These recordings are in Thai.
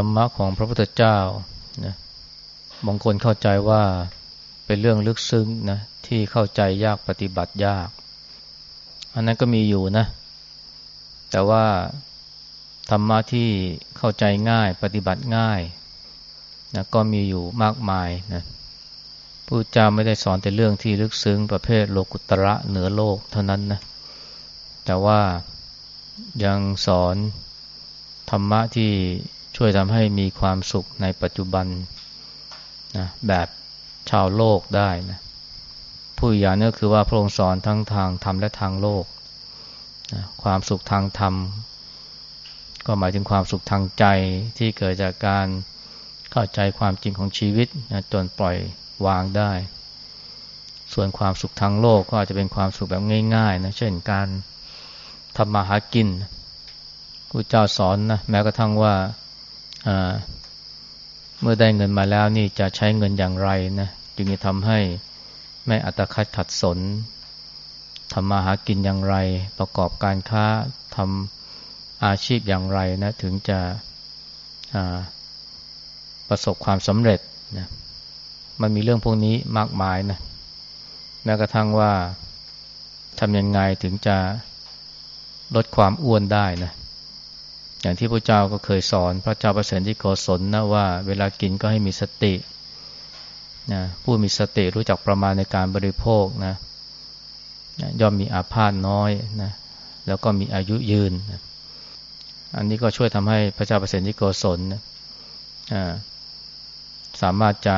ธรรมะของพระพุทธเจ้านะบางคนเข้าใจว่าเป็นเรื่องลึกซึ้งนะที่เข้าใจยากปฏิบัติยาก อันนั้นก็มีอยู่นะ แต่ว่าธรรมะที่เข้าใจง่ายปฏิบัติง่ายนะก็มีอยู่มากมายนะพระเจ้าไม่ได้สอนแต่เรื่องที่ลึกซึ้งประเภทโลกุตระเหนือโลกเท่านั้นนะแต่ว่ายังสอนธรรมะที่ ช่วยทำให้มีความสุขในปัจจุบันนะแบบชาวโลกได้นะผู้อยานี้คือว่าพระองค์สอนทั้งทางธรรมและทางโลกนะความสุขทางธรรม ก็หมายถึงความสุขทางใจที่เกิดจากการเข้าใจความจริงของชีวิตนะจนปล่อยวางได้ ส่วนความสุขทางโลกก็อาจจะเป็นความสุขแบบง่ายๆนะเช่นการทำมาหากินครูเจ้าสอนนะแม้กระทั่งว่า เมื่อได้เงินมาแล้วนี่จะใช้เงินอย่างไรนะจึงจะทำให้ไม่อัตคัดขัดสนทำมาหากินอย่างไร ประกอบการค้าทำอาชีพอย่างไรนะถึงจะประสบความสำเร็จนะมันมีเรื่องพวกนี้มากมายนะแม้กระทั่งว่าทำยังไงถึงจะลดความอ้วนได้นะ อย่างที่พระเจ้าก็เคยสอน พระเจ้าประเสริฐที่โกศลนะว่า เวลากินก็ให้มีสตินะผู้มีสติรู้จักประมาณในการบริโภคนะย่อมมีอาพาธน้อยนะแล้วก็มีอายุยืนนะอันนี้ก็ช่วยทำให้พระเจ้าประเสริฐที่โกศลนะสามารถจะ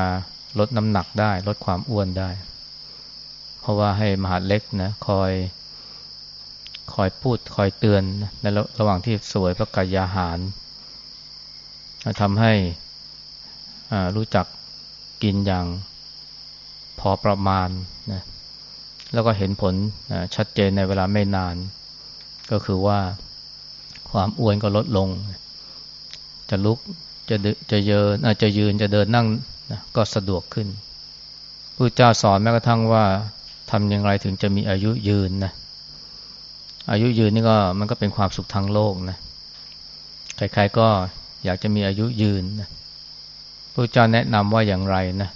ลดน้ำหนักได้ ลดความอ้วนได้ เพราะว่าให้มหาเล็กนะคอย คอยพูดคอยเตือนในระหว่างที่สวยพระกายาหารทำให้รู้จักกินอย่างพอประมาณนะแล้วก็เห็นผลชัดเจนในเวลาไม่นาน ก็คือว่าความอ้วนก็ลดลง จะลุกจะจะเยินจะยืนจะเดินนั่งนะก็สะดวกขึ้นพระเจ้าสอนแม้กระทั่งว่าทำอย่างไรถึงจะมีอายุยืนนะ อายุยืนนี่ก็มันก็เป็นความสุขทางโลกนะใครๆก็อยากจะมีอายุยืนนะพระเจ้าแนะนำว่าอย่างไรนะ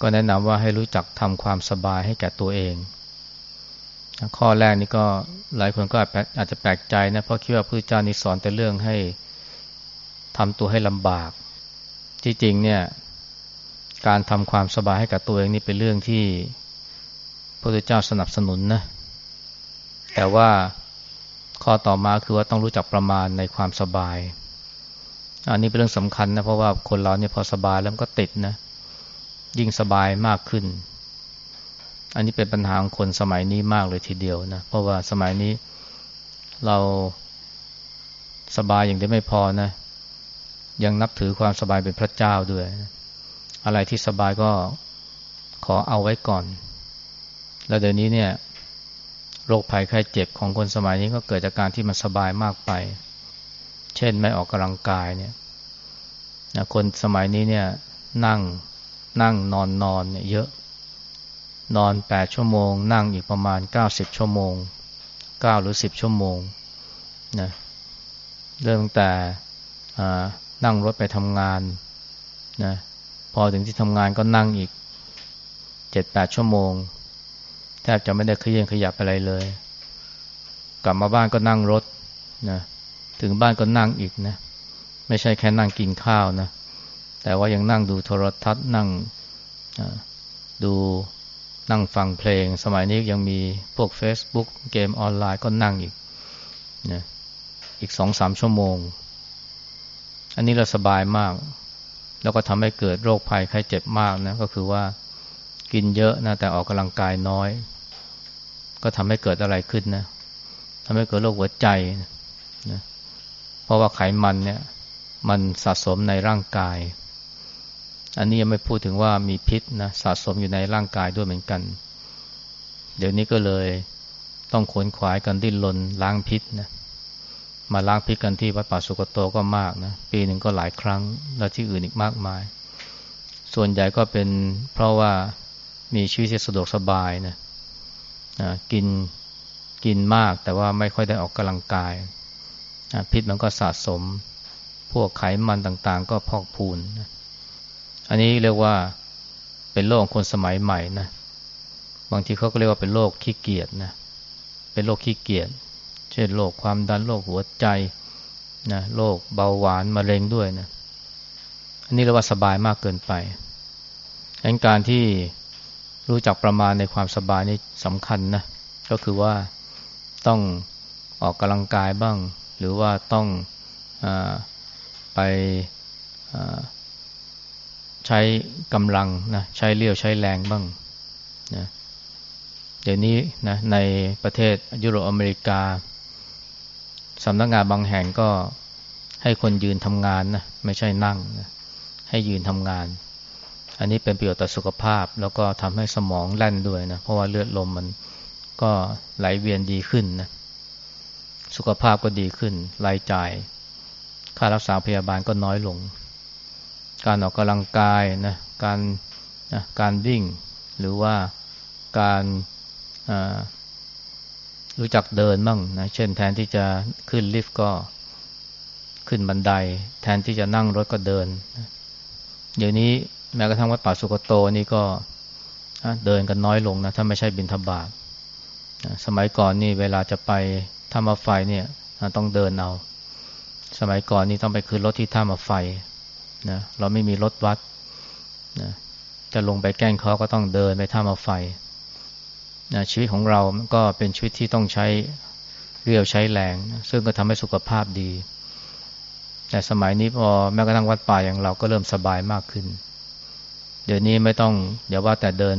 ก็แนะนำว่าให้รู้จักทำความสบายให้แก่ตัวเอง ข้อแรกนี่ก็หลายคนก็อาจจะแปลกใจนะเพราะคิดว่าพระเจ้านี่สอนแต่เรื่องให้ทำตัวให้ลำบาก ที่จริงเนี่ย การทำความสบายให้กับตัวเองนี่เป็นเรื่องที่พระพุทธเจ้าสนับสนุนนะ แต่ว่าข้อต่อมาคือว่าต้องรู้จักประมาณในความสบาย อันนี้เป็นเรื่องสำคัญนะเพราะว่าคนเราเนี่ยพอสบายแล้วก็ติดนะ ยิ่งสบายมากขึ้น อันนี้เป็นปัญหาของคนสมัยนี้มากเลยทีเดียวนะ เพราะว่าสมัยนี้เราสบายอย่างเดียวไม่พอนะ ยังนับถือความสบายเป็นพระเจ้าด้วย อะไรที่สบายก็ขอเอาไว้ก่อน แล้วเดี๋ยวนี้เนี่ย โรคภัยไข้เจ็บของคนสมัยนี้ก็เกิดจากการที่มันสบายมากไป เช่นไม่ออกกำลังกายเนี่ยนะคนสมัยนี้เนี่ยนั่งนั่งนอนนอนเนี่ยเยอะ นอนแปดชั่วโมง นั่งอีกประมาณเก้าสิบชั่วโมงเก้าหรือสิบชั่วโมงนะเริ่มตั้งแต่นั่งรถไปทำงานนะพอถึงที่ทำงานก็นั่งอีกเจ็ดแปดชั่วโมง แทบจะไม่ได้เคลื่อนขยับอะไรเลย กลับมาบ้านก็นั่งรถนะถึงบ้านก็นั่งอีกนะไม่ใช่แค่นั่งกินข้าวนะแต่ว่ายังนั่งดูโทรทัศน์นั่งดูนั่งฟังเพลง สมัยนี้ยังมีพวก Facebook เกมออนไลน์ก็นั่งอีกนะอีกสองสามชั่วโมง อันนี้เราสบายมาก แล้วก็ทำให้เกิดโรคภัยไข้เจ็บมากนะก็คือว่ากินเยอะนะแต่ออกกำลังกายน้อย ก็ทำให้เกิดอะไรขึ้นนะทำให้เกิดโรคหัวใจนะเพราะว่าไขมันเนี่ย มันสะสมในร่างกาย อันนี้ยังไม่พูดถึงว่ามีพิษนะสะสมอยู่ในร่างกายด้วยเหมือนกัน เดี๋ยวนี้ก็เลยต้องขนขวายกันดิ้นรนล้างพิษนะมาล้างพิษกันที่วัดป่าสุกโตก็มากนะปีหนึ่งก็หลายครั้ง แล้วที่อื่นอีกมากมาย ส่วนใหญ่ก็เป็นเพราะว่ามีชีวิตสะดวกสบายนะ กินกินมากแต่ว่าไม่ค่อยได้ออกกำลังกาย พิษมันก็สะสม พวกไขมันต่างๆ ก็พอกพูน อันนี้เรียกว่าเป็นโรคของคนสมัยใหม่นะ บางทีเขาก็เรียกว่าเป็นโรคขี้เกียจนะ เป็นโรคขี้เกียจ เช่นโรคความดันโรคหัวใจนะโรคเบาหวานมะเร็งด้วยนะ อันนี้เรียกว่าสบายมากเกินไปดังการที่ รู้จักประมาณในความสบายนี่สำคัญนะ ก็คือว่าต้องออกกำลังกายบ้าง หรือว่าต้องอไปใช้กำลังนะใช้เลี้ยวใช้แรงบ้างนะเดี๋ยวนี้นะในประเทศยุโรปอเมริกาสำนักงงานบางแห่งก็ให้คนยืนทำงานนะไม่ใช่นั่งนะให้ยืนทำงาน อันนี้เป็นประโยชน์ต่อสุขภาพ แล้วก็ทำให้สมองแล่นด้วยนะ เพราะว่าเลือดลมมันก็ไหลเวียนดีขึ้นนะ สุขภาพก็ดีขึ้น รายจ่าย ค่ารักษาพยาบาลก็น้อยลง การออกกำลังกายนะ การนะการวิ่ง หรือว่าการรู้จักเดินบ้างนะ เช่นแทนที่จะขึ้นลิฟต์ก็ขึ้นบันได แทนที่จะนั่งรถก็เดิน เดี๋ยวนี้ แม้กระทั่งวัดป่าสุกโตนี่ก็เดินกันน้อยลงนะถ้าไม่ใช่บินทบาทสมัยก่อนนี่เวลาจะไปท่ามาไฟเนี่ยต้องเดินเอา สมัยก่อนนี่ต้องไปขึ้นรถที่ท่ามาไฟนะเราไม่มีรถวัดนะจะลงไปแกล้งเขาก็ต้องเดินไปท่ามาไฟนะชีวิตของเราก็เป็นชีวิตที่ต้องใช้เรียวใช้แรง ซึ่งก็ทำให้สุขภาพดี แต่สมัยนี้พอแม้กระทั่งวัดป่าอย่างเราก็เริ่มสบายมากขึ้น เดี๋ยวนี้ไม่ต้องเดี๋ยวว่าแต่เดิน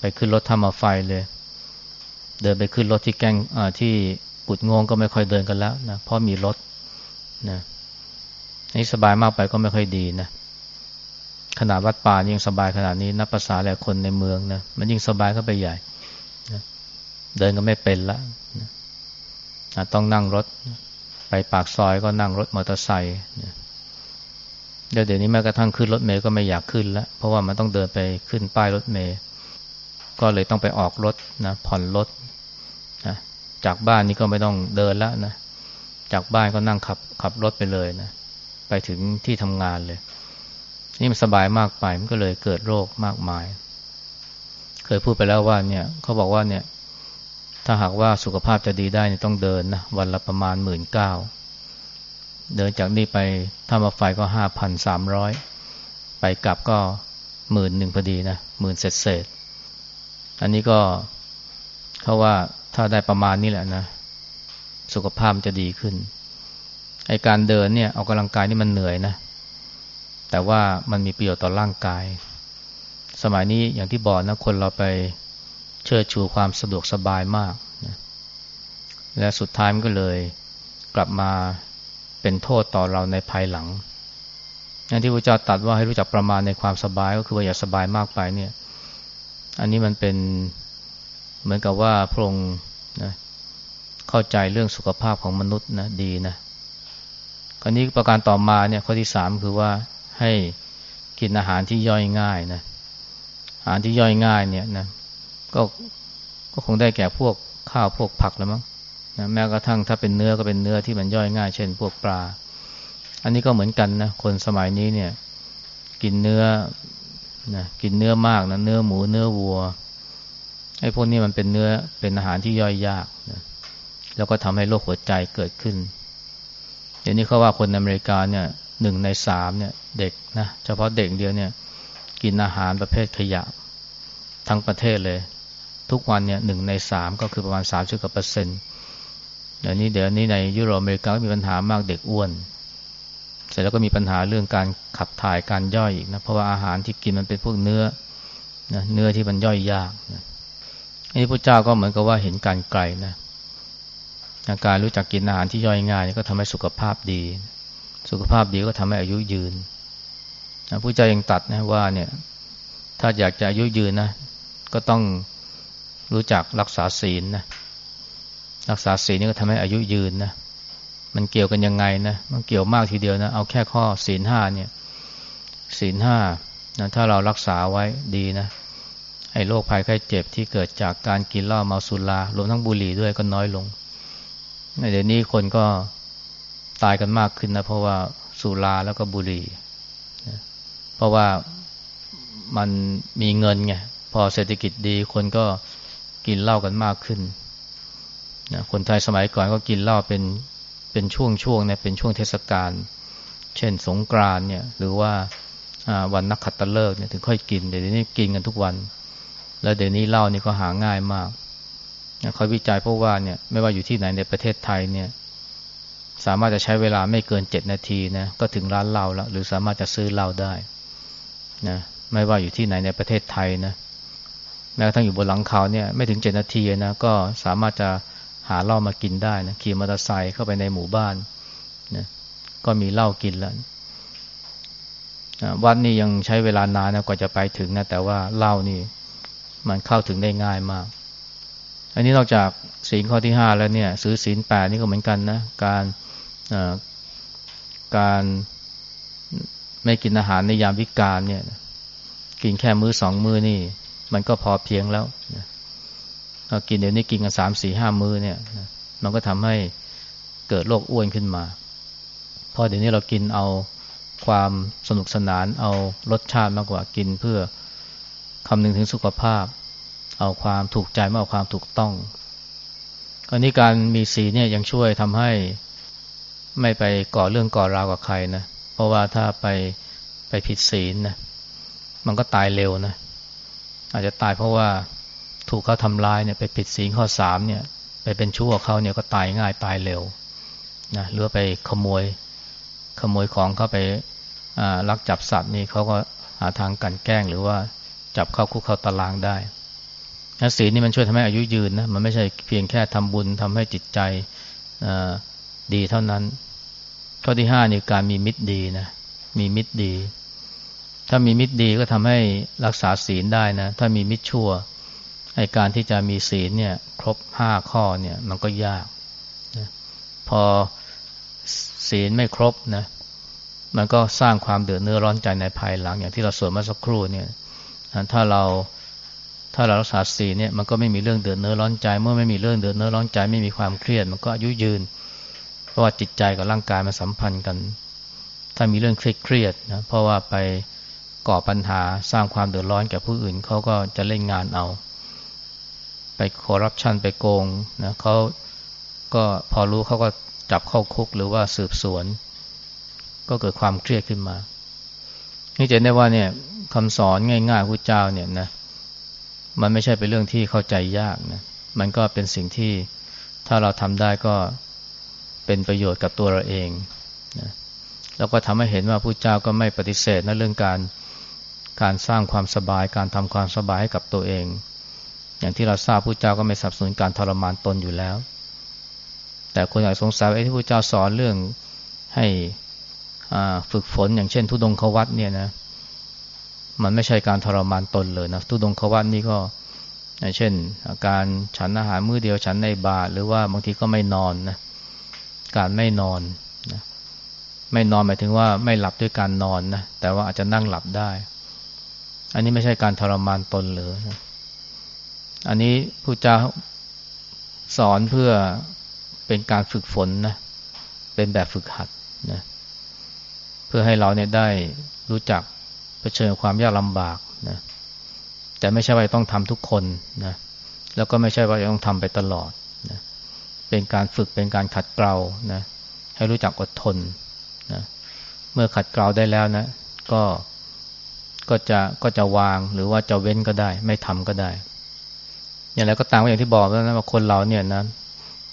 ไปขึ้นรถท่ามไฟเลย เดินไปขึ้นรถที่แกงที่กุดงงก็ไม่ค่อยเดินกันแล้วนะเพราะมีรถนะนี่สบายมากไปก็ไม่ค่อยดีนะขนาดวัดป่ายิ่งสบายขนาดนี้นับภาษาแหละคนในเมืองนะมันยิ่งสบายเข้าไปใหญ่นะเดินก็ไม่เป็นละนะต้องนั่งรถ ไปปากซอยก็นั่งรถมอเตอร์ไซค์นะ เดี๋ยวนี้แม้กระทั่งขึ้นรถเมย์ก็ไม่อยากขึ้นแล้ว เพราะว่ามันต้องเดินไปขึ้นป้ายรถเมย์ก็เลยต้องไปออกรถนะผ่อนรถนะจากบ้านนี้ก็ไม่ต้องเดินแล้วนะจากบ้านก็นั่งขับขับรถไปเลยนะไปถึงที่ทำงานเลย นี่มันสบายมากไปมันก็เลยเกิดโรคมากมาย เคยพูดไปแล้วว่าเนี่ยเขาบอกว่าเนี่ย ถ้าหากว่าสุขภาพจะดีได้ต้องเดินนะวันละประมาณหมื่นเก้า เดินจากนี่ไปถ้ามาไฟก็ห้าพันสามร้อยไปกลับก็หมื่นหนึ่งพอดีนะหมื่นเศษเศษอันนี้ก็เขาว่าถ้าได้ประมาณนี้แหละนะ สุขภาพจะดีขึ้นไอการเดินเนี่ยออกกำลังกายนี่มันเหนื่อยนะ แต่ว่ามันมีประโยชน์ต่อร่างกาย สมัยนี้อย่างที่บอกนะคนเราไปเชิดชูความสะดวกสบายมากนะและสุดท้ายมันก็เลยกลับมา เป็นโทษต่อเราในภายหลังอย่างที่พระเจ้าตรัสว่าให้รู้จักประมาณในความสบายก็คือว่าอย่าสบายมากไปเนี่ย อันนี้มันเป็นเหมือนกับว่าพระองค์นะเข้าใจเรื่องสุขภาพของมนุษย์นะดีนะคราวนี้ประการต่อมาเนี่ยข้อที่สามคือว่าให้กินอาหารที่ย่อยง่ายนะอาหารที่ย่อยง่ายเนี่ยนะก็ก็คงได้แก่พวกข้าวพวกผักแล้วมั้ง นะแม้กระทั่งถ้าเป็นเนื้อก็เป็นเนื้อที่มันย่อยง่าย เช่น พวกปลา อันนี้ก็เหมือนกันนะคนสมัยนี้เนี่ย กินเนื้อนะกินเนื้อมากนะเนื้อหมูเนื้อวัวไอ้พวกนี้มันเป็นเนื้อเป็นอาหารที่ย่อยยากนะแล้วก็ทำให้โรคหัวใจเกิดขึ้นเดี๋ยวนี้เขาว่าคนอเมริกาเนี่ยหนึ่งในสามเนี่ย เด็กนะเฉพาะเด็กเดียวเนี่ย กินอาหารประเภทขยะ ทั้งประเทศเลย ทุกวันเนี่ยหนึ่งในสามก็คือประมาณสามสิบกว่าเปอร์เซ็นต์ ดี๋ยวนี้เดี๋ยวนี้ในยุโรปอเมริกาก็มีปัญหามากเด็กอ้วน เสร็จแล้วก็มีปัญหาเรื่องการขับถ่ายการย่อยอีกนะเพราะว่าอาหารที่กินมันเป็นพวกเนื้อนะเนื้อที่มันย่อยยากนะอันนี้พระเจ้าก็เหมือนกับว่าเห็นการไกลนะการรู้จักกินอาหารที่ย่อยง่ายก็ทำให้สุขภาพดี สุขภาพดีก็ทำให้อายุยืนนะพระเจ้ายังตัดนะว่าเนี่ยถ้าอยากจะอายุยืนนะ ก็ต้องรู้จักรักษาศีลนะ รักษาศีลนี่ก็ทำให้อายุยืนนะมันเกี่ยวกันยังไงนะมันเกี่ยวมากทีเดียวนะเอาแค่ข้อศีลห้าเนี่ยศีลห้านะถ้าเรารักษาไว้ดีนะไอ้โรคภัยไข้เจ็บที่เกิดจากการกินเหล้าเมาสุรารวมทั้งบุหรี่ด้วยก็น้อยลงในเดี๋ยวนี้คนก็ตายกันมากขึ้นนะเพราะว่าสุราแล้วก็บุหรี่นะเพราะว่ามันมีเงินไงพอเศรษฐกิจดีคนก็กินเหล้ากันมากขึ้น นะคนไทยสมัยก่อนก็กินเหล้าเป็นเป็นช่วงๆเนี่ยเป็นช่วงเทศกาลเช่นสงกรานเนี่ยหรือว่าวันนักขัตฤกษ์เนี่ยถึงค่อยกินเดี๋ยวนี้กินกันทุกวัน แล้วเดี๋ยวนี้เหล้านี่ก็หาง่ายมากเขาวิจัยเพราะว่าเนี่ยไม่ว่าอยู่ที่ไหนในประเทศไทยเนี่ยสามารถจะใช้เวลาไม่เกินเจ็ดนาทีนะก็ถึงร้านเหล้าแล้วหรือสามารถจะซื้อเหล้าได้นะไม่ว่าอยู่ที่ไหนในประเทศไทยนะแม้กระทั่งอยู่บนหลังเขาเนี่ยไม่ถึงเจ็ดนาทีนะก็สามารถจะ หาเหล้ามากินได้นะขี่มอเตอร์ไซค์เข้าไปในหมู่บ้านนะก็มีเหล้ากินแล้ววัดนี่ยังใช้เวลานานนะกว่าจะไปถึงนะแต่ว่าเหล้านี่มันเข้าถึงได้ง่ายมาก อันนี้นอกจากศีลข้อที่ห้าแล้วเนี่ยซื้อศีลแปดนี่ก็เหมือนกันนะการการไม่กินอาหารในยามวิกาลเนี่ย กินแค่มื้อสองมื้อนี่ มันก็พอเพียงแล้วเรา กินเดี๋ยวนี้กินกันสามสี่ห้ามื้อเนี่ยมันก็ทำให้เกิดโรคอ้วนขึ้นมาพอเดี๋ยวนี้เรากินเอาความสนุกสนาน เอารสชาติมากกว่ากินเพื่อคำนึงถึงสุขภาพ เอาความถูกใจมากกว่าความถูกต้องอันนี้การมีสีเนี่ยยังช่วยทำให้ไม่ไปก่อเรื่องก่อราวกับใครนะเพราะว่าถ้าไปไปผิดศีลนะมันก็ตายเร็วนะอาจจะตายเพราะว่า ถูกเขาทำลายเนี่ยไปผิดศีลข้อสามเนี่ย ไปเป็นชั่วเขาเนี่ยก็ตายง่ายตายเร็วนะหรือไปขโมยขโมยของเข้าไปลักจับสัตว์นี่เขาก็หาทางกันแกล้งหรือว่าจับเข้าคุกเข้าตารางได้ศีลนี่มันช่วยทำให้อายุยืนนะมันไม่ใช่เพียงแค่ทำบุญทำให้จิตใจดีเท่านั้น ข้อที่ห้านี่การมีมิตรดีนะมีมิตรดี ถ้ามีมิตรดีก็ทำให้รักษาศีลได้นะ ถ้ามีมิตรชั่ว ไอการที่จะมีศีลเนี่ยครบห้าข้อเนี่ยมันก็ยากนะพอศีลไม่ครบนะมันก็สร้างความเดือดเนื้อร้อนใจในภายหลัง อย่างที่เราสวดเมื่อสักครู่เนี่ยถ้าเราถ้าเรารักษาศีลเนี่ยมันก็ไม่มีเรื่องเดือดเนื้อร้อนใจ เมื่อไม่มีเรื่องเดือดเนื้อร้อนใจไม่มีความเครียด มันก็อายุยืน เพราะว่าจิตใจกับร่างกายมันสัมพันธ์กัน ถ้ามีเรื่องเครียดเครียดนะเพราะว่าไปก่อปัญหาสร้างความเดือดร้อนแก่ผู้อื่นเขาก็จะเล่นงานเอา ไปคอร์รัปชันไปโกงนะเขาก็พอรู้เขาก็จับเข้าคุกหรือว่าสืบสวน ก็เกิดความเครียดขึ้นมา นี่จะได้ว่าเนี่ยคำสอนง่ายๆพระเจ้าเนี่ยนะมันไม่ใช่เป็นเรื่องที่เข้าใจยากนะมันก็เป็นสิ่งที่ถ้าเราทำได้ก็เป็นประโยชน์กับตัวเราเองนะแล้วก็ทำให้เห็นว่าผู้เจ้าก็ไม่ปฏิเสธนะเรื่องการการสร้างความสบายการทำความสบายให้กับตัวเอง อย่างที่เราทราบผู้เจ้าก็ไม่สับสนุนการทรมานตนอยู่แล้ว แต่คนอยากสงสัยไอ้ที่ผู้เจ้าสอนเรื่องให้ฝึกฝนอย่างเช่น ทุดงควัตเนี่ยนะมันไม่ใช่การทรมานตนเลยนะทุดงควัตนี่ก็เช่นอาการฉันอาหารมื้อเดียวฉันในบาทหรือว่าบางทีก็ไม่นอนนะการไม่นอนนะไม่นอนหมายถึงว่าไม่หลับด้วยการนอนนะแต่ว่าอาจจะนั่งหลับได้ อันนี้ไม่ใช่การทรมานตนหรือนะ อันนี้ผู้เจ้าสอนเพื่อเป็นการฝึกฝนนะ เป็นแบบฝึกหัดนะ เพื่อให้เราเนี่ยได้รู้จักเผชิญความยากลำบากนะ แต่ไม่ใช่ว่าต้องทำทุกคนนะ แล้วก็ไม่ใช่ว่าต้องทำไปตลอดนะ เป็นการฝึกเป็นการขัดเกลานะ ให้รู้จักอดทนนะ เมื่อขัดเกลาได้แล้วนะ ก็ ก็จะ ก็จะวางหรือว่าจะเว้นก็ได้ ไม่ทำก็ได้ อย่างไรก็ตามอย่างที่บอกแล้วนะว่าคนเราเนี่ยนะ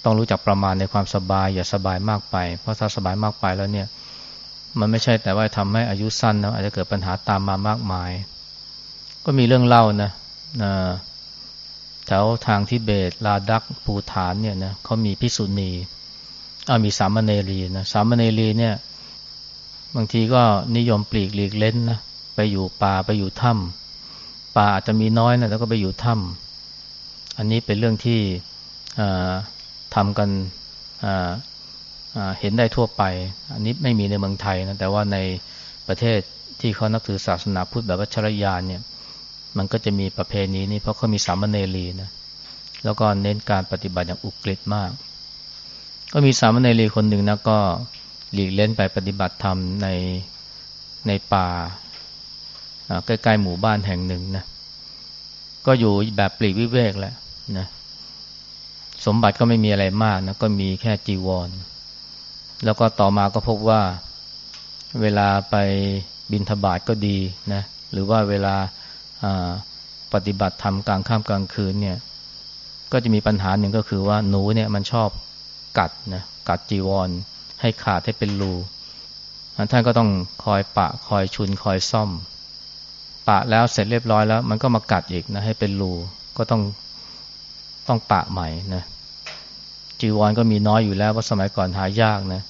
ต้องรู้จักประมาณในความสบาย อย่าสบายมากไป เพราะถ้าสบายมากไปแล้วเนี่ย มันไม่ใช่แต่ว่าทำให้อายุสั้นนะอาจจะเกิดปัญหาตามมามากมาย ก็มีเรื่องเล่านะแถวทางทิเบตลาดักภูฐานเนี่ยนะเขามีพิสุณีอามีสามเณรีนะสามเณรีเนี่ย บางทีก็นิยมปลีกหลีกเล่นนะไปอยู่ป่าไปอยู่ถ้ำป่าอาจจะมีน้อยนะแล้วก็ไปอยู่ถ้ำ อันนี้เป็นเรื่องที่ทำกันเห็นได้ทั่วไป อันนี้ไม่มีในเมืองไทยนะแต่ว่าในประเทศที่เขานับถือศาสนาพุทธแบบวัชรยานเนี่ย มันก็จะมีประเพณีนี้เพราะเขามีสามเณรีนะแล้วก็เน้นการปฏิบัติอย่างอุกฤษมาก ก็มีสามเณรีคนหนึ่งนะก็หลีกเล่นไปปฏิบัติธรรมในในป่าใกล้ๆหมู่บ้านแห่งหนึ่งนะก็อยู่แบบปลีกวิเวกแหละ นะสมบัติก็ไม่มีอะไรมากนะก็มีแค่จีวร แล้วก็ต่อมาก็พบว่าเวลาไปบินทบาทก็ดีนะหรือว่าเวลาปฏิบัติธรรมกลางค่ำกลางคืนเนี่ย ก็จะมีปัญหาหนึ่งก็คือว่าหนูเนี่ยมันชอบกัดนะกัดจีวร ให้ขาดให้เป็นรูท่านก็ต้องคอยปะคอยชุนคอยซ่อม ปะแล้วเสร็จเรียบร้อยแล้ว มันก็มากัดอีกนะให้เป็นรูก็ต้อง ต้องปะใหม่นะจีวรก็มีน้อยอยู่แล้วเพราสมัยก่อนหายากนะ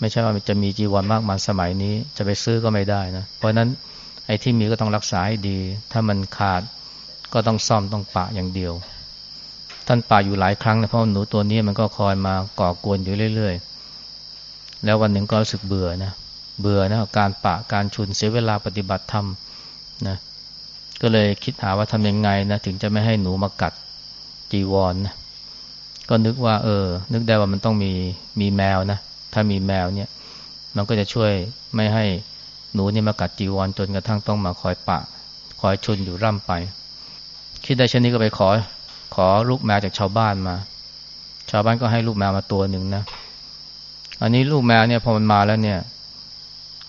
ไม่ใช่ว่าจะมีจีวรมากมายสมัยนี้จะไปซื้อก็ไม่ได้นะเพราะนั้นไอ้ที่มีก็ต้องรักษาให้ดี ถ้ามันขาดก็ต้องซ่อมต้องปะอย่างเดียว ท่านปะอยู่หลายครั้งนะเพราะหนูตัวนี้มันก็คอยมาก่อกวนอยู่เรื่อย ๆ แล้ววันหนึ่งก็รู้สึกเบื่อนะเบื่อนะการปะการชุนเสียเวลาปฏิบัติธรรมนะก็เลยคิดหาว่าทำยังไงนะถึงจะไม่ให้หนูมากัด จีวรนนะก็นึกว่า เออ นึกได้ว่ามันต้องมีมีแมวนะถ้ามีแมวเนี่ย มันก็จะช่วยไม่ให้หนูนี่มากัดจีวรจนกระทั่งต้องมาคอยปะ คอยชุนอยู่ร่ำไป คิดได้เช่นนี้ก็ไปขอ ขอลูกแมวจากชาวบ้านมา ชาวบ้านก็ให้ลูกแมวมาตัวหนึ่งนะอันนี้ลูกแมวเนี่ยพอมันมาแล้วเนี่ย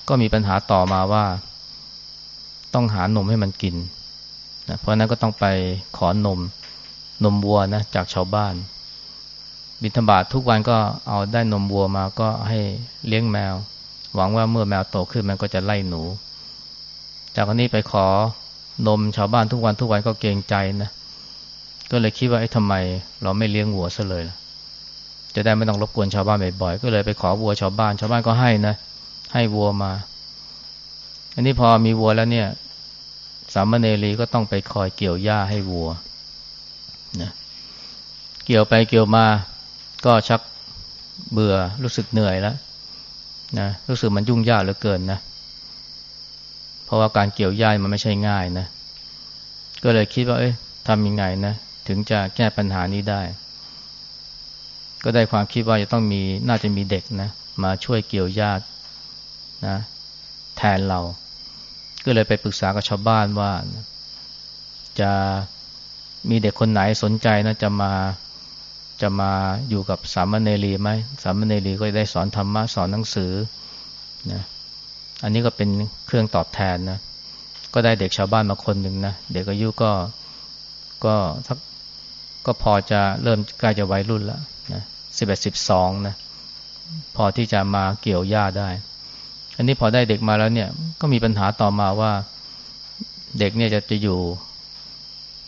ก็มีปัญหาต่อมาว่า ต้องหานมให้มันกินนะเพราะนั้นก็ต้องไปขอนม นมวัวนะจากชาวบ้าน บิณฑบาตททุกวันก็เอาได้นมวัวมาก็ให้เลี้ยงแมว หวังว่าเมื่อแมวโตขึ้นมันก็จะไล่หนู จากนี้ไปขอนมชาวบ้านทุกวันทุกวันก็เกรงใจนะ ก็เลยคิดว่าไอ้ทำไม เราไม่เลี้ยงวัวซะเลย จะได้ไม่ต้องรบกวนชาวบ้านบ่อยๆก็เลยไปขอวัวชาวบ้าน ชาวบ้านก็ให้นะให้วัวมา อันนี้พอมีวัวแล้วเนี่ย สามเณรีก็ต้องไปคอยเกี่ยวหญ้าให้วัว นะเกี่ยวไปเกี่ยวมาก็ชักเบื่อรู้สึกเหนื่อยแล้วนะรู้สึกมันยุ่งยากเหลือเกินนะ เพราะว่าการเกี่ยวย่ายมันไม่ใช่ง่ายนะ ก็เลยคิดว่า เอ้ยทำยังไงนะถึงจะแก้ปัญหานี้ได้ ก็ได้ความคิดว่าจะต้องมีน่าจะมีเด็กนะ มาช่วยเกี่ยวญาตินะ แทนเรา ก็เลยไปปรึกษากับชาวบ้านว่า จะ มีเด็กคนไหนสนใจนะจะมาจะมาอยู่กับสามเณรีไหมสามเณรีก็ได้สอนธรรมะสอนหนังสือนะอันนี้ก็เป็นเครื่องตอบแทนนะก็ได้เด็กชาวบ้านมาคนหนึ่งนะเด็กอายุก็ก็สักก็พอจะเริ่มใกล้จะวัยรุ่นแล้วนะสิบเอ็ดสิบสองนะพอที่จะมาเกี่ยวหญ้าได้ อันนี้พอได้เด็กมาแล้วเนี่ยก็มีปัญหาต่อมาว่า เด็กเนี่ยจะจะอยู่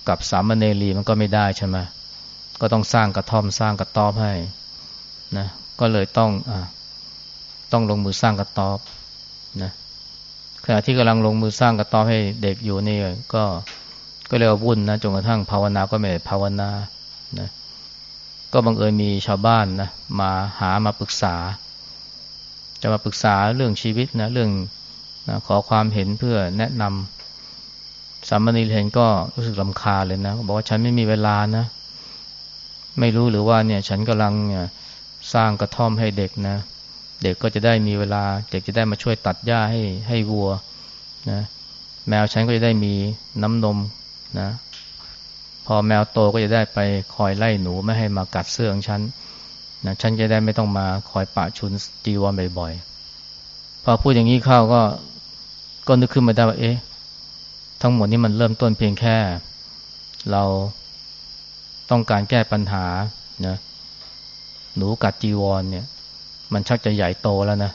กับสามเณรีมันก็ไม่ได้ใช่ไหมก็ต้องสร้างกระท่อมสร้างกระต๊อบให้นะก็เลยต้องอต้องลงมือสร้างกระต๊อบนะขณะที่กำลังลงมือสร้างกระต๊อบให้เด็กอยู่นี่ก็ก็เรียกว่าวุ่นนะจนกระทั่งภาวนาก็ไม่ภาวนานะก็บังเอิญมีชาวบ้านนะมาหามาปรึกษา จะมาปรึกษาเรื่องชีวิตนะเรื่องนะขอความเห็นเพื่อแนะนำ สามเณรเห็นก็รู้สึกลำคาเลยนะบอกว่าฉันไม่มีเวลานะ ไม่รู้หรือว่าเนี่ย ฉันกำลังเนี่ยสร้างกระท่อมให้เด็กนะ เด็กก็จะได้มีเวลา เด็กจะได้มาช่วยตัดหญ้าให้ให้วัวนะแมวฉันก็จะได้มีน้ำนมนะ พอแมวโตก็จะได้ไปคอยไล่หนูไม่ให้มากัดเสื้อของฉันนะฉันจะได้ไม่ต้องมาคอยปะชุนจีวรบ่อยๆพอพูดอย่างนี้เข้าก็ก็นึกขึ้นมาได้ว่าเอ๊ะ ทั้งหมดนี้มันเริ่มต้นเพียงแค่ เราต้องการแก้ปัญหานะหนูกัดจีวรเนี่ย มันชักจะใหญ่โตแล้วนะ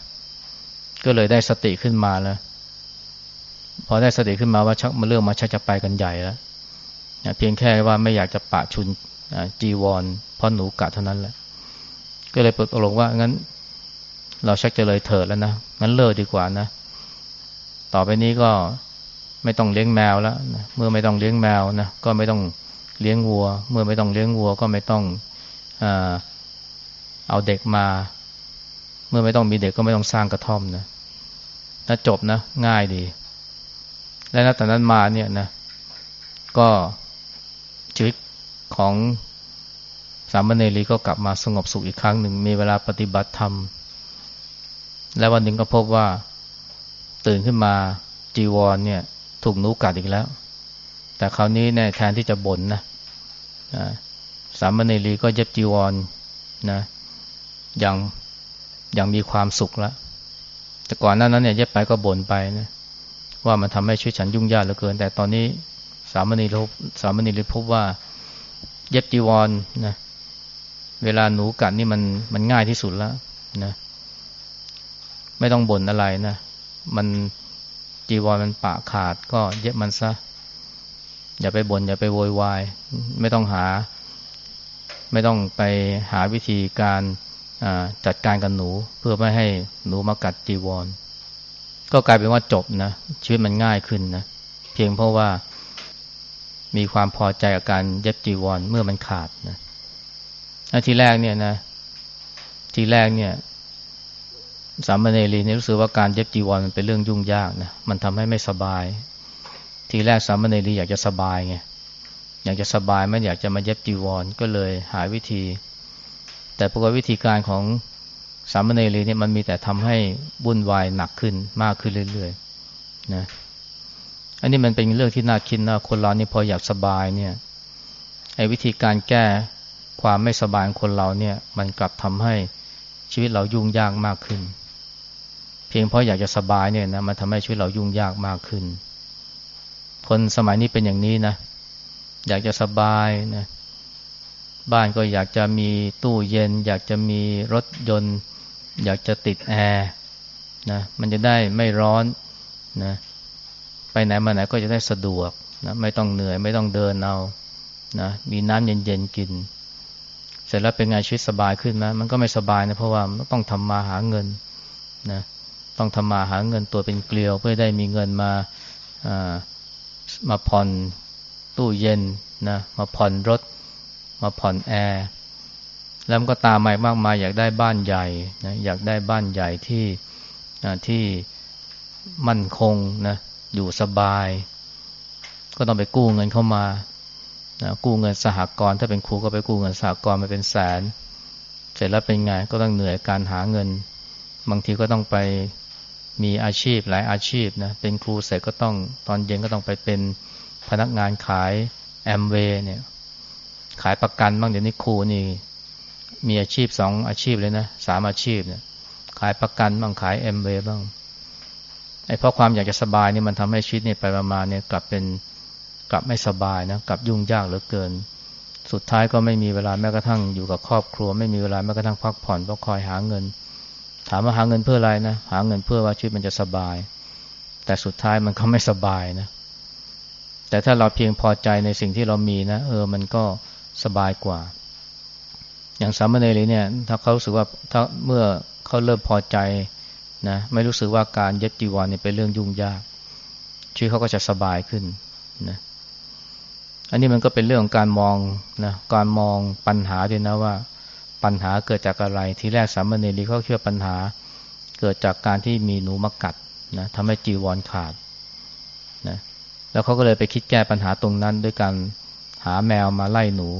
ก็เลยได้สติขึ้นมาแล้ว พอได้สติขึ้นมาว่าชักมาเรื่องมาชักจะไปกันใหญ่แล้วนะเพียงแค่ว่าไม่อยากจะปะชุนจีวรเพราะหนูกัดเท่านั้นแหละ ก็เลยตกลงว่างั้น เราชักจะเลยเถิดแล้วนะงั้นเลิกดีกว่านะ ต่อไปนี้ก็ ไม่ต้องเลี้ยงแมวแล้วนะเมื่อไม่ต้องเลี้ยงแมวนะก็ไม่ต้องเลี้ยงวัว เมื่อไม่ต้องเลี้ยงวัว ก็ไม่ต้องอเอาเด็กมา เมื่อไม่ต้องมีเด็กก็ไม่ต้องสร้างกระท่อมนะถ้าจบนะ ง่ายดี และนับแต่นั้นมาเนี่ยนะ ก็ชีวิตของสามเณรีก็กลับมาสงบสุขอีกครั้งหนึ่ง มีเวลาปฏิบัติธรรม แล้ววันหนึ่งก็พบว่าตื่นขึ้นมาจีวรเนี่ย ถูกหนูกัดอีกแล้ว แต่คราวนี้เนี่ยแทนที่จะบ่นนะสามเณรีก็เย็บจีวรนะอย่างอย่างมีความสุขแล้วแต่ก่อนหน้านั้นเนี่ยเย็บไปก็บ่นไปนะว่ามันทำให้ชีวิตฉันยุ่งยากเหลือเกิน แต่ตอนนี้สามณีรพสามณีรพบว่า เย็บจีวรนะเวลาหนูกัดนี่มันมันง่ายที่สุดแล้วนะไม่ต้องบ่นอะไรนะ มัน จีวรมันปะขาด ก็เย็บมันซะ อย่าไปบน่นอย่าไปโวยวาย ไม่ต้องหา ไม่ต้องไปหาวิธีการจัดการกับหนู เพื่อไม่ให้หนูมากัดจีวร ก็กลายเป็นว่าจบนะชีวิตมันง่ายขึ้นนะเพียงเพราะว่ามีความพอใจกับการเย็บจีวรเมื่อมันขาดนะทีแรกเนี่ยนะ ทีแรกเนี่ย สามเณรีนี่รู้สึกว่าการเย็บจีวรมันเป็นเรื่องยุ่งยากนะมันทำให้ไม่สบาย ทีแรกสามเณรีอยากจะสบายไงอยากจะสบายไม่อยากจะมาเย็บจีวรก็เลยหาวิธี แต่ปรากฏวิธีการของสามเณรีเนี่ยมันมีแต่ทำให้วุ่นวายหนักขึ้นมากขึ้นเรื่อยๆนะอันนี้มันเป็นเรื่องที่น่าคิดนะคนเรานี่พออยากสบายเนี่ยไอ้วิธีการแก้ความไม่สบายของคนเราเนี่ย มันกลับทำให้ชีวิตเรายุ่งยากมากขึ้น เพียงเพราะอยากจะสบายเนี่ยนะมันทำให้ชีวิตเรายุ่งยากมากขึ้น คนสมัยนี้เป็นอย่างนี้นะ อยากจะสบายนะบ้านก็อยากจะมีตู้เย็น อยากจะมีรถยนต์ อยากจะติดแอร์นะมันจะได้ไม่ร้อนนะไปไหนมาไหนก็จะได้สะดวกนะไม่ต้องเหนื่อยไม่ต้องเดินเอานะมีน้ำเย็นๆกิน เสร็จแล้วเป็นไงชีวิตสบายขึ้นไหมมันก็ไม่สบายนะเพราะว่าต้องทำมาหาเงินนะ ต้องทำมาหาเงินตัวเป็นเกลียว เพื่อได้มีเงินมาามาผ่อนตู้เย็นนะมาผ่อนรถ มาผ่อนแอร์แล้วก็ตามมา่มากมายอยากได้บ้านใหญ่นะอยากได้บ้านใหญ่ที่ที่มั่นคงนะอยู่สบาย ก็ต้องไปกู้เงินเข้ามานะกู้เงินสหกรณ์ถ้าเป็นครูก็ไปกู้เงินสหกรณ์มาเป็นแสน เสร็จแล้วเป็นไงก็ต้องเหนื่อยการหาเงิน บางทีก็ต้องไป มีอาชีพหลายอาชีพนะเป็นครูเสร็จก็ต้องตอนเย็นก็ต้องไปเป็นพนักงานขายแอมเวย์เนี่ย ขายประกันบ้างเดี๋ยวนี้ครูนี่ มีอาชีพสองอาชีพเลยนะสามอาชีพเนี่ยขายประกันบ้างขายแอมเวย์บ้างไอ้เพราะความอยากจะสบายนี่มันทำให้ชีวิตเนี่ยไปประมาณเนี่ยกลับเป็นกลับไม่สบายนะกลับยุ่งยากเหลือเกิน สุดท้ายก็ไม่มีเวลาแม้กระทั่งอยู่กับครอบครัว ไม่มีเวลาแม้กระทั่งพักผ่อนเพราะคอยหาเงิน ถามว่าหาเงินเพื่ออะไรนะหาเงินเพื่อว่าชีวิตมันจะสบาย แต่สุดท้ายมันก็ไม่สบายนะ แต่ถ้าเราเพียงพอใจในสิ่งที่เรามีนะเออมันก็สบายกว่า อย่างสามเณรเนี่ย ถ้าเขารู้สึกว่าถ้าเมื่อเขาเริ่มพอใจนะไม่รู้สึกว่าการเย็บจีวรเนี่ยเป็นเรื่องยุ่งยากชีวิตเขาก็จะสบายขึ้นนะอันนี้มันก็เป็นเรื่องของการมองนะการมองปัญหาด้วยนะว่า ปัญหาเกิดจากอะไร ทีแรกสามเณรีเขาเชื่อปัญหา เกิดจากการที่มีหนูมากัดนะทำให้จีวรขาดนะแล้วเขาก็เลยไปคิดแก้ปัญหาตรงนั้น ด้วยการหาแมวมาไล่หนู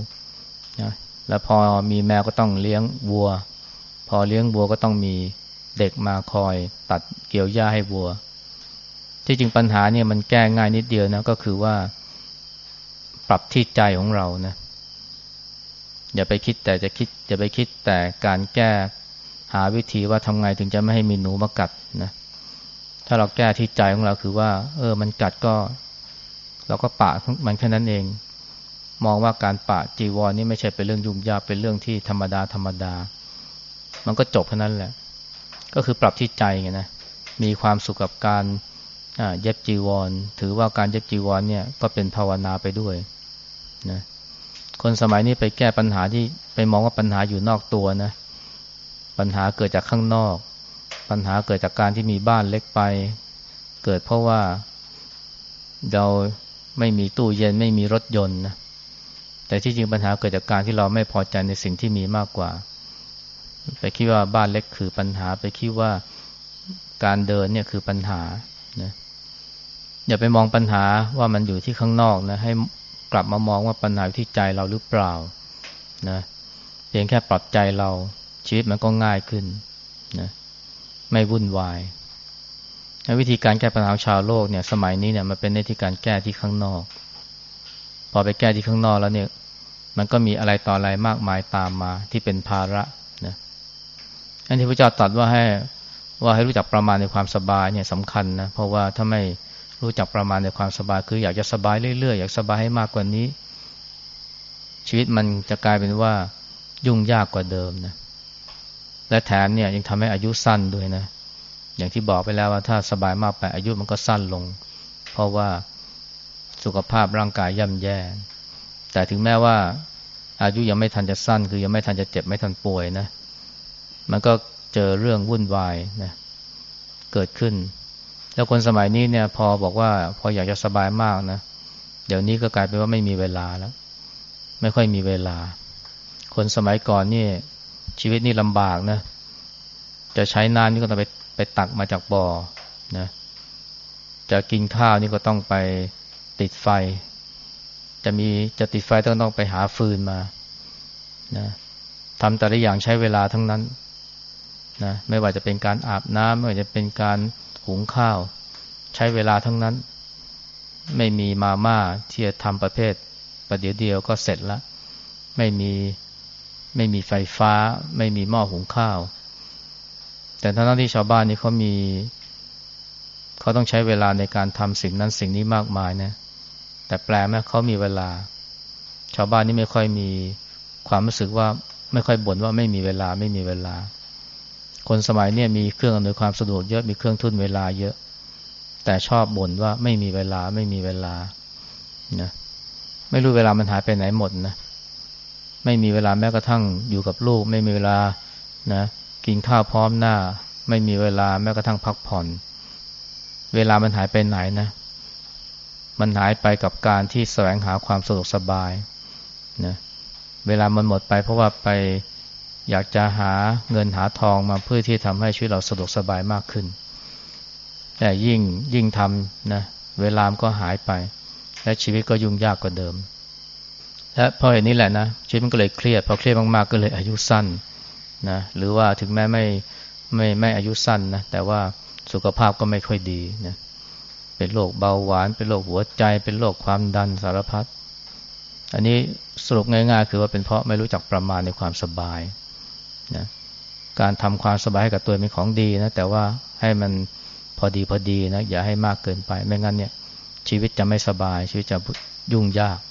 นะแล้วพอมีแมวก็ต้องเลี้ยงวัว พอเลี้ยงวัวก็ต้องมีเด็กมาคอยตัดเกี่ยวหญ้าให้วัว ที่จริงปัญหาเนี่ยมันแก้ง่ายนิดเดียวนะก็คือว่า ปรับที่ใจของเรานะ อย่าไปคิดแต่จะคิดอย่าไปคิดแต่การแก้หาวิธีว่าทำไงถึงจะไม่ให้มีหนูมากัดนะถ้าเราแก้ที่ใจของเราคือว่า เออ มันกัดก็เราก็ปะมันแค่นั้นเอง มองว่าการปะจีวรนี่ไม่ใช่เป็นเรื่องยุ่งยากเป็นเรื่องที่ธรรมดาธรรมดา มันก็จบแค่นั้นแหละ ก็คือปรับที่ใจไงนะมีความสุขกับการเย็บจีวร ถือว่าการเย็บจีวรเนี่ยก็เป็นภาวนาไปด้วยนะ คนสมัยนี้ไปแก้ปัญหาที่ไปมองว่าปัญหาอยู่นอกตัวนะ ปัญหาเกิดจากข้างนอก ปัญหาเกิดจากการที่มีบ้านเล็กไป เกิดเพราะว่าเราไม่มีตู้เย็นไม่มีรถยนต์นะแต่ที่จริงปัญหาเกิดจากการที่เราไม่พอใจในสิ่งที่มีมากกว่า ไปคิดว่าบ้านเล็กคือปัญหาไปคิดว่าการเดินเนี่ยคือปัญหานะอย่าไปมองปัญหาว่ามันอยู่ที่ข้างนอกนะให้ กลับมามองว่าปัญหาอยู่ที่ใจเราหรือเปล่านะเพียงแค่ปรับใจเราชีวิตมันก็ง่ายขึ้นนะไม่วุ่นวายวิธีการแก้ปัญหาชาวโลกเนี่ย สมัยนี้เนี่ยมันเป็นในที่การแก้ที่ข้างนอก พอไปแก้ที่ข้างนอกแล้วเนี่ย มันก็มีอะไรต่ออะไรมากมายตามมาที่เป็นภาระนะอันที่พระเจ้าตรัสว่าให้ว่าให้รู้จักประมาณในความสบายเนี่ยสำคัญนะเพราะว่าถ้าไม่ รู้จักประมาณในความสบายคืออยากจะสบายเรื่อยๆอยากสบายให้มากกว่านี้ ชีวิตมันจะกลายเป็นว่ายุ่งยากกว่าเดิมนะและแถมเนี่ยยังทำให้อายุสั้นด้วยนะ อย่างที่บอกไปแล้วว่าถ้าสบายมากไปอายุมันก็สั้นลง เพราะว่าสุขภาพร่างกายย่ำแย่ แต่ถึงแม้ว่า อายุยังไม่ทันจะสั้น คือยังไม่ทันจะเจ็บไม่ทันป่วยนะ มันก็เจอเรื่องวุ่นวายนะเกิดขึ้น แล้วคนสมัยนี้เนี่ย พอบอกว่า พออยากจะสบายมากนะ เดี๋ยวนี้ก็กลายเป็นว่าไม่มีเวลาแล้ว ไม่ค่อยมีเวลา คนสมัยก่อนนี่ ชีวิตนี่ลำบากนะ จะใช้น้ำนี่ก็ต้องไปไปตักมาจากบ่อนะ จะกินข้าวนี่ก็ต้องไปติดไฟ จะมีจะติดไฟต้องต้องไปหาฟืนมา นะทำแต่ละอย่างใช้เวลาทั้งนั้นนะไม่ว่าจะเป็นการอาบน้ำไม่ว่าจะเป็นการ หุงข้าว ใช้เวลาทั้งนั้น ไม่มีมาม่าที่จะทำประเภทประเดี๋ยวเดียวก็เสร็จแล้วไม่มีไม่มีไฟฟ้า ไม่มีหม้อหุงข้าว แต่ทั้งที่ชาวบ้านนี่เขามีเขาต้องใช้เวลาในการทำสิ่งนั้นสิ่งนี้มากมายนะแต่แปลไหมเขามีเวลา ชาวบ้านนี่ไม่ค่อยมีความรู้สึกว่าไม่ค่อยบ่นว่าไม่มีเวลาไม่มีเวลา คนสมัยเนี่ยมีเครื่องอำนวยความสะดวกเยอะมีเครื่องทุ่นเวลาเยอะ แต่ชอบบ่นว่าไม่มีเวลาไม่มีเวลานะไม่รู้เวลามันหายไปไหนหมดนะไม่มีเวลาแม้กระทั่งอยู่กับลูก ไม่มีเวลานะกินข้าวพร้อมหน้า ไม่มีเวลาแม้กระทั่งพักผ่อน เวลามันหายไปไหนนะ มันหายไปกับการที่แสวงหาความสะดวกสบายนะเวลามันหมดไปเพราะว่าไป อยากจะหาเงินหาทองมาเพื่อที่ทำให้ชีวิตเราสะดวกสบายมากขึ้น แต่ยิ่งยิ่งทำนะเวลามก็หายไป และชีวิตก็ยุ่งยากกว่าเดิม และเพราะเหตุนี้แหละนะชีวิตมันก็เลยเครียดพอเครียดมากๆก็เลยอายุสั้นนะหรือว่าถึงแม้ไม่ไม่ไม่อายุสั้นนะแต่ว่าสุขภาพก็ไม่ค่อยดีนะเป็นโรคเบาหวาน เป็นโรคหัวใจ เป็นโรคความดันสารพัดอันนี้สรุปง่ายๆ คือว่าเป็นเพราะไม่รู้จักประมาณในความสบาย นะการทำความสบายให้กับตัวเป็นของดีนะแต่ว่าให้มันพอดีพอดีนะอย่าให้มากเกินไป ไม่งั้นเนี่ยชีวิตจะไม่สบายชีวิตจะยุ่งยาก